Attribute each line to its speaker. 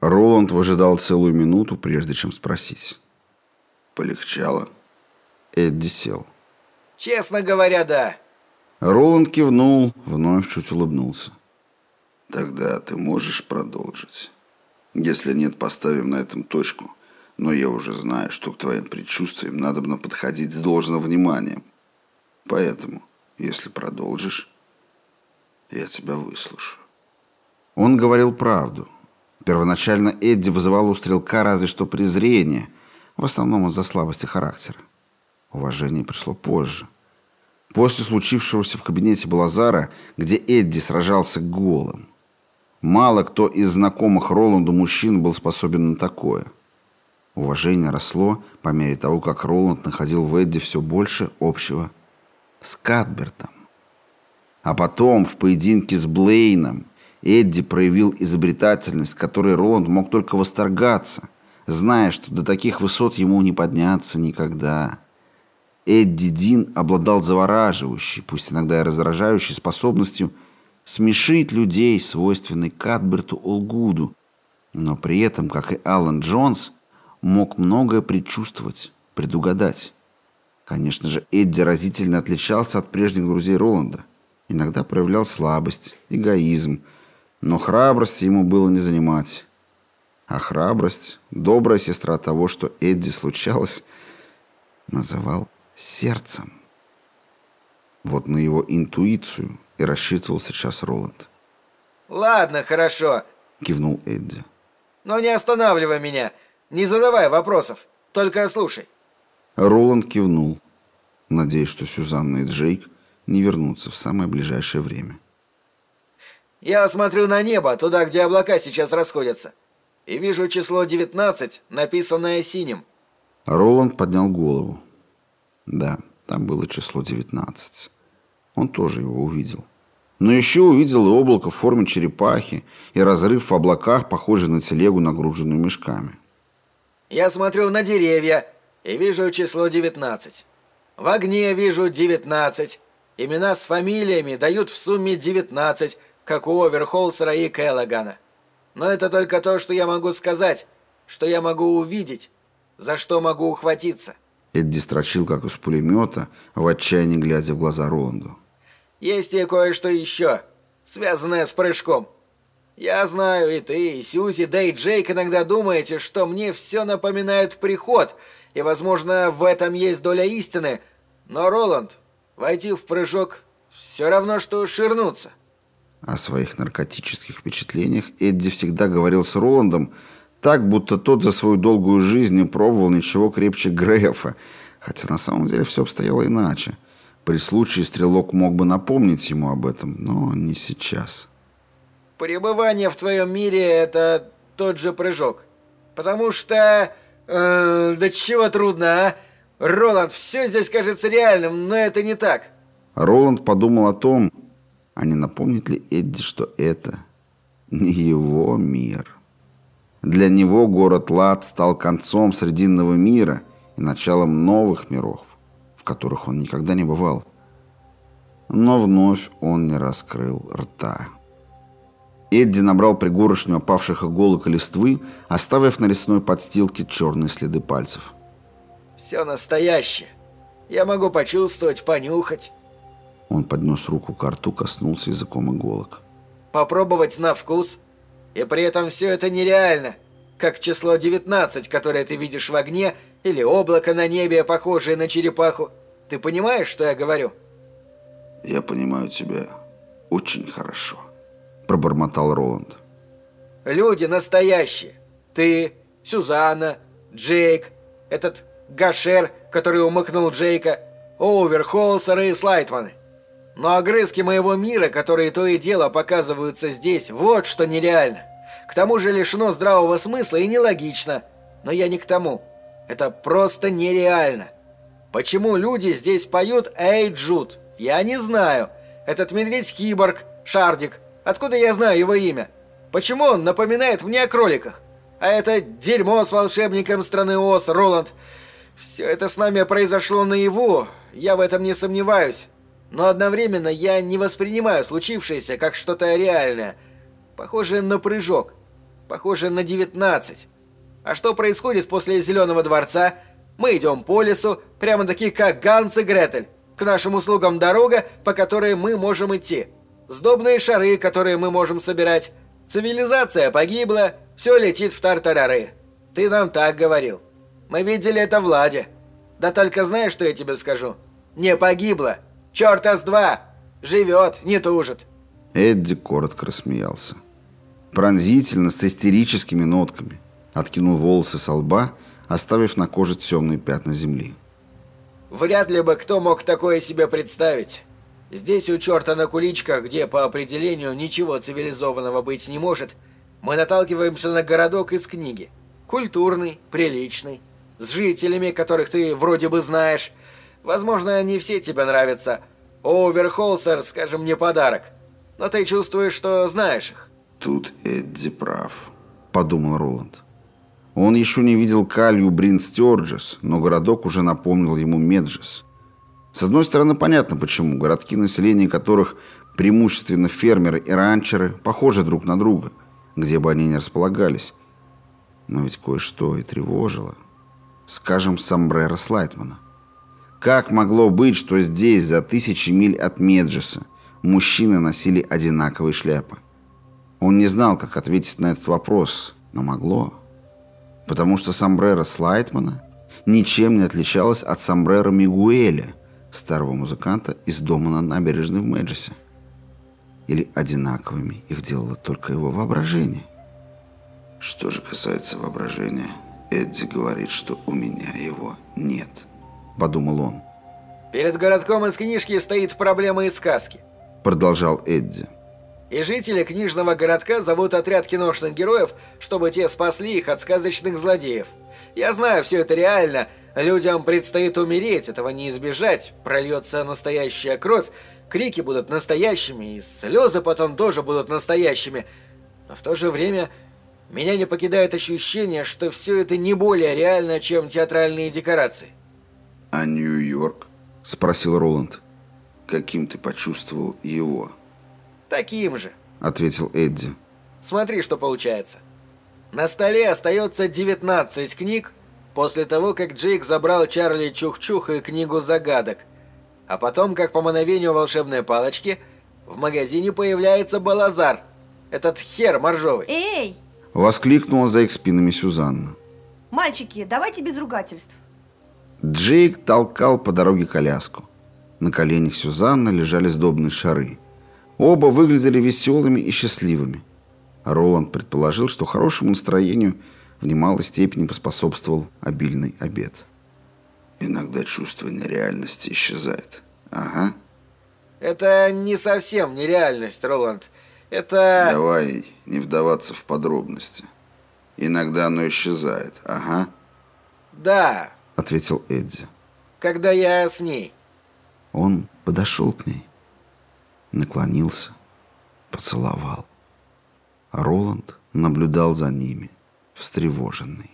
Speaker 1: Роланд выжидал целую минуту, прежде чем спросить.
Speaker 2: Полегчало?
Speaker 1: Эдди сел.
Speaker 3: Честно говоря, да.
Speaker 1: Роланд кивнул, вновь чуть улыбнулся.
Speaker 2: Тогда ты можешь продолжить. Если нет, поставим на этом точку. Но я уже знаю, что к твоим предчувствиям надо бы подходить с должным вниманием. Поэтому, если продолжишь, я тебя выслушаю.
Speaker 1: Он говорил правду. Первоначально Эдди вызывал у стрелка разве что презрение, в основном из-за слабости характера. Уважение пришло позже. После случившегося в кабинете Балазара, где Эдди сражался голым. Мало кто из знакомых Роланду мужчин был способен на такое. Уважение росло по мере того, как Роланд находил в Эдди все больше общего с Кадбертом. А потом в поединке с Блейном Эдди проявил изобретательность, которой Роланд мог только восторгаться, зная, что до таких высот ему не подняться никогда. Эдди Дин обладал завораживающей, пусть иногда и раздражающей способностью смешить людей, свойственной Кадберту Олгуду, но при этом, как и Алан Джонс, мог многое предчувствовать, предугадать. Конечно же, Эдди разительно отличался от прежних друзей Роланда. Иногда проявлял слабость, эгоизм, но храбрости ему было не занимать. А храбрость, добрая сестра того, что Эдди случалось, называл сердцем. Вот на его интуицию и рассчитывал сейчас Роланд.
Speaker 3: «Ладно, хорошо», —
Speaker 1: кивнул Эдди.
Speaker 3: «Но не останавливай меня, не задавай вопросов, только слушай».
Speaker 1: Роланд кивнул, надеясь, что Сюзанна и Джейк не вернутся в самое ближайшее время.
Speaker 3: «Я смотрю на небо, туда, где облака сейчас расходятся, и вижу число 19, написанное синим».
Speaker 1: Роланд поднял голову. Да, там было число 19. Он тоже его увидел. Но еще увидел и облако в форме черепахи, и разрыв в облаках, похожий на телегу, нагруженную мешками.
Speaker 3: «Я смотрю на деревья и вижу число 19. В огне вижу 19. Имена с фамилиями дают в сумме 19, как у Оверхолсера и Келлогана. Но это только то, что я могу сказать, что я могу увидеть, за что могу ухватиться».
Speaker 1: Эдди строчил, как из пулемета, в отчаянии глядя в глаза Роланду.
Speaker 3: «Есть и кое-что еще, связанное с прыжком. Я знаю, и ты, и Сьюзи, да и Джейк иногда думаете, что мне все напоминает приход, и, возможно, в этом есть доля истины, но, Роланд, войти в прыжок все равно, что ширнуться».
Speaker 1: О своих наркотических впечатлениях Эдди всегда говорил с Роландом, так, будто тот за свою долгую жизнь не пробовал ничего крепче Грефа, хотя на самом деле все обстояло иначе. При случае стрелок мог бы напомнить ему об этом, но не сейчас.
Speaker 3: Пребывание в твоем мире – это тот же прыжок. Потому что... Э, да чего трудно, а? Роланд, все здесь кажется реальным, но это не так.
Speaker 1: Роланд подумал о том, а не напомнит ли Эдди, что это не его мир. Для него город Лад стал концом Срединного мира и началом новых миров, в которых он никогда не бывал. Но вновь он не раскрыл рта. Эдди набрал пригоршню опавших иголок и листвы, оставив на лесной подстилке черные следы пальцев.
Speaker 3: «Все настоящее. Я могу почувствовать, понюхать».
Speaker 1: Он поднес руку к рту, коснулся языком иголок.
Speaker 3: «Попробовать на вкус?» И при этом все это нереально, как число 19, которое ты видишь в огне, или облако на небе, похожее на черепаху. Ты понимаешь, что я говорю?
Speaker 2: Я понимаю тебя очень хорошо,
Speaker 1: пробормотал Роланд.
Speaker 3: Люди настоящие. Ты, Сюзанна, Джейк, этот Гашер, который умыкнул Джейка, Оверхолсер и Слайтманы. Но огрызки моего мира, которые то и дело показываются здесь, вот что нереально. К тому же лишено здравого смысла и нелогично. Но я не к тому. Это просто нереально. Почему люди здесь поют «Эй, Джуд»? Я не знаю. Этот медведь-киборг, Шардик. Откуда я знаю его имя? Почему он напоминает мне о кроликах? А это дерьмо с волшебником страны Оз, Роланд. Все это с нами произошло наяву, я в этом не сомневаюсь но одновременно я не воспринимаю случившееся как что-то реальное, похожее на прыжок. похоже на 19. А что происходит после Зеленого дворца? Мы идем по лесу, прямо такие как Ганс и Гретель. К нашим услугам дорога, по которой мы можем идти. Сдобные шары, которые мы можем собирать. Цивилизация погибла, все летит в тартарары. Ты нам так говорил. Мы видели это в Ладе. Да только знаешь, что я тебе скажу? Не погибла. Чёрта с два. Живет, не тужит.
Speaker 1: Эдди коротко рассмеялся. Пронзительно, с истерическими нотками. Откинул волосы со лба, оставив на коже темные пятна земли.
Speaker 3: Вряд ли бы кто мог такое себе представить. Здесь у черта на куличках, где по определению ничего цивилизованного быть не может, мы наталкиваемся на городок из книги. Культурный, приличный, с жителями, которых ты вроде бы знаешь. Возможно, не все тебе нравятся. Оверхолсер, скажем, не подарок. Но ты чувствуешь, что знаешь их.
Speaker 2: Тут Эдди прав,
Speaker 1: подумал Роланд. Он еще не видел Калью Брин Стёрджес, но городок уже напомнил ему Меджес. С одной стороны, понятно почему. Городки, население которых преимущественно фермеры и ранчеры, похожи друг на друга, где бы они ни располагались. Но ведь кое-что и тревожило. Скажем, сомбреро Слайтмана. Как могло быть, что здесь, за тысячи миль от Меджеса, мужчины носили одинаковые шляпы? Он не знал, как ответить на этот вопрос, но могло. Потому что сомбреро Слайтмана ничем не отличалось от сомбреро Мигуэля – старого музыканта из дома на набережной в Мэджисе. Или одинаковыми их делало только его воображение.
Speaker 2: Что же касается воображения, Эдди говорит, что у меня его нет, подумал он.
Speaker 3: Перед городком из книжки стоит проблема из сказки,
Speaker 1: продолжал Эдди.
Speaker 3: И жители книжного городка зовут отряд киношных героев, чтобы те спасли их от сказочных злодеев. Я знаю, все это реально, Людям предстоит умереть, этого не избежать. Прольется настоящая кровь, крики будут настоящими, и слезы потом тоже будут настоящими. Но в то же время меня не покидает ощущение, что все это не более реально, чем театральные декорации.
Speaker 2: «А Нью-Йорк?» – спросил Роланд. «Каким ты почувствовал его?»
Speaker 3: «Таким же», –
Speaker 1: ответил Эдди.
Speaker 3: «Смотри, что получается. На столе остается 19 книг, После того, как Джейк забрал Чарли Чух-Чух и книгу загадок. А потом, как по мановению волшебной палочки, в магазине появляется Балазар. Этот хер моржовый.
Speaker 4: Эй!
Speaker 1: Воскликнула за их спинами Сюзанна.
Speaker 4: Мальчики, давайте без ругательств.
Speaker 1: Джейк толкал по дороге коляску. На коленях Сюзанны лежали сдобные шары. Оба выглядели веселыми и счастливыми. Роланд предположил, что хорошему настроению – в немалой степени поспособствовал обильный обед.
Speaker 2: Иногда чувство нереальности исчезает. Ага.
Speaker 3: Это не совсем нереальность, Роланд. Это...
Speaker 2: Давай не вдаваться в подробности. Иногда оно исчезает. Ага.
Speaker 3: Да.
Speaker 1: Ответил Эдди.
Speaker 3: Когда я с ней.
Speaker 1: Он подошел к ней. Наклонился. Поцеловал. А Роланд наблюдал за ними встревоженный.